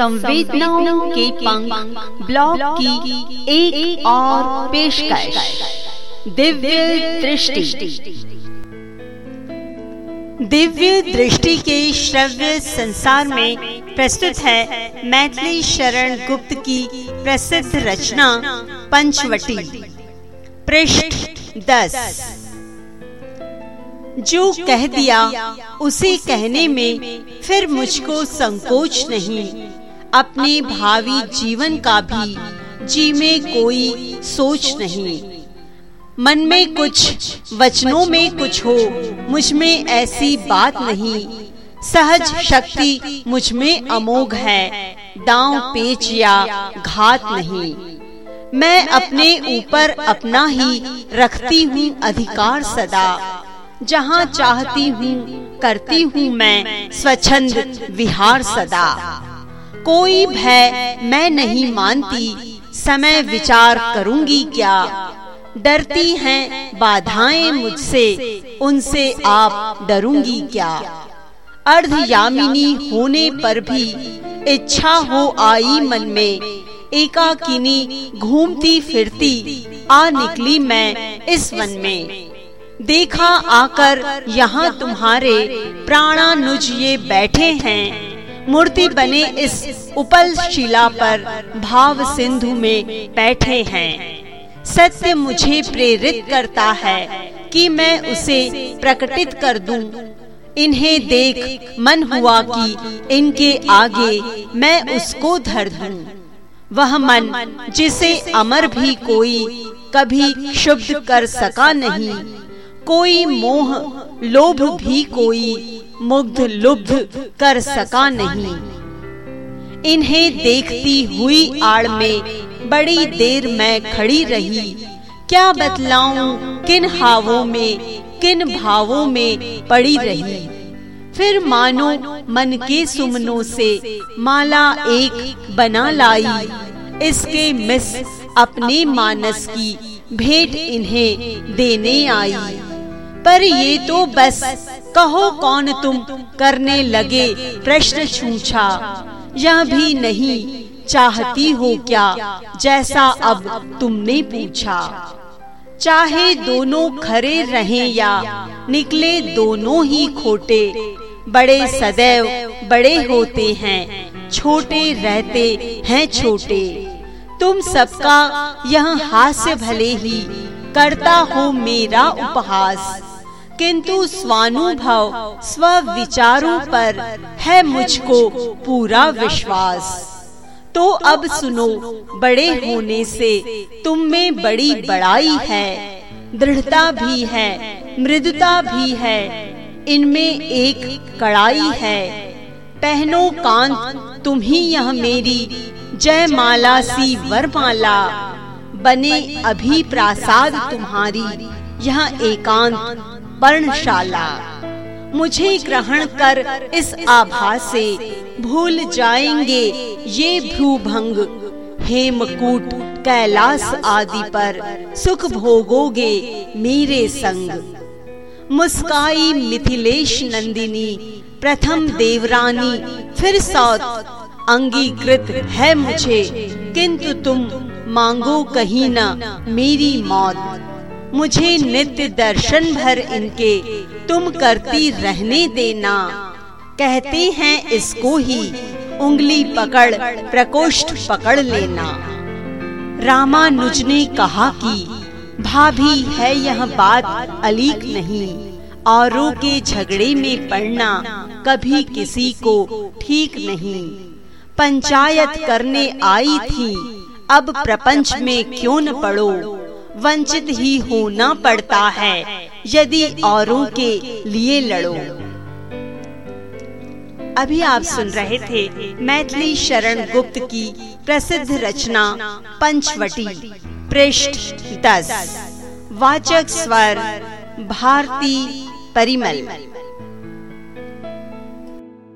संवेदनाओं के पंख ब्लॉग की एक, एक और पेशकश। दिव्य दृष्टि। दिव्य दृष्टि के श्रव्य संसार में प्रस्तुत है मैथिली शरण गुप्त की प्रसिद्ध रचना पंचवटी। पृष्ठ दस। जो कह दिया उसे कहने में फिर मुझको संकोच नहीं। अपने भावी जीवन का भी जी में कोई सोच नहीं। मन में कुछ, वचनों में कुछ हो, मुझमें ऐसी बात नहीं। सहज शक्ति मुझमें अमोघ है, दांव पेच या घात नहीं। मैं अपने ऊपर अपना ही रखती हूँ अधिकार सदा। जहाँ चाहती हूँ, करती हूँ मैं स्वच्छंद विहार सदा। कोई भय मैं नहीं मानती, समय विचार करूँगी क्या? डरती हैं बाधाएँ मुझसे, उनसे आप डरूँगी क्या? अर्ध यामिनी होने पर भी इच्छा हो आई मन में, एकाकिनी घूमती फिरती आ निकली मैं इस वन में। देखा आकर यहाँ तुम्हारे प्राणानुज ये बैठे हैं मूर्ति बने इस उपल शिला पर भाव सिंधु में बैठे हैं सत्य मुझे प्रेरित करता है कि मैं उसे प्रकटित कर दूँ। इन्हें देख मन हुआ कि इनके आगे मैं उसको धर दूँ। वह मन जिसे अमर भी कोई कभी शुभ कर सका नहीं, कोई मोह लोभ भी कोई मुग्ध लुब्ध कर सका नहीं। इन्हें देखती हुई आड़ में बड़ी देर मैं खड़ी रही। क्या बतलाऊं, किन हावों में, किन भावों में पड़ी रही। फिर मानो मन के सुमनों से माला एक बना लाई। इसके मिस अपने मानस की भेंट इन्हें देने आई। पर ये तो बस कहो कौन तुम करने लगे प्रश्न छूछा। यह भी नहीं चाहती हो क्या? जैसा अब तुमने पूछा। चाहे दोनों खरे रहें या निकले दोनों ही खोटे। बड़े सदैव बड़े होते हैं। छोटे रहते हैं छोटे। तुम सबका यह हास्य भले ही करता हो मेरा उपहास। किंतु स्वानुभव स्व विचारों पर है मुझको पूरा विश्वास। तो अब सुनो, बड़े होने से तुम में बड़ी बड़ाई है, दृढ़ता भी है, मृदुता भी है, इनमें एक कड़ाई है। पहनो कांत, तुम ही यह मेरी जय माला सी वरमाला, बने अभी प्रासाद तुम्हारी। यह एकांत पर्णशाला मुझे ग्रहण कर इस आभा से भूल जाएँगे ये भ्रूभंग। हेमकूट कैलाश आदि पर सुख भोगोगे मेरे संग। मुस्काई मिथिलेश नंदिनी प्रथम देवरानी फिर सौत। अंगीकृत है मुझे किंतु तुम मांगो कहीं न मेरी मौत। मुझे नित्य दर्शन भर इनके। तुम करती रहने देना। कहते हैं इसको ही उंगली पकड़ प्रकोष्ठ पकड़ लेना। रामानुज ने कहा कि भाभी है यह बात अलीक नहीं। औरों के झगड़े में पड़ना। कभी किसी को ठीक नहीं। पंचायत करने आई थी। अब प्रपंच में क्यों न पड़ो? वंचित ही होना पड़ता है, यदि औरों के लिए लड़ो। अभी आप सुन रहे थे मैथिली शरण गुप्त की प्रसिद्ध रचना पंचवटी, पृष्ठ दस, वाचक स्वर, भारती परिमल।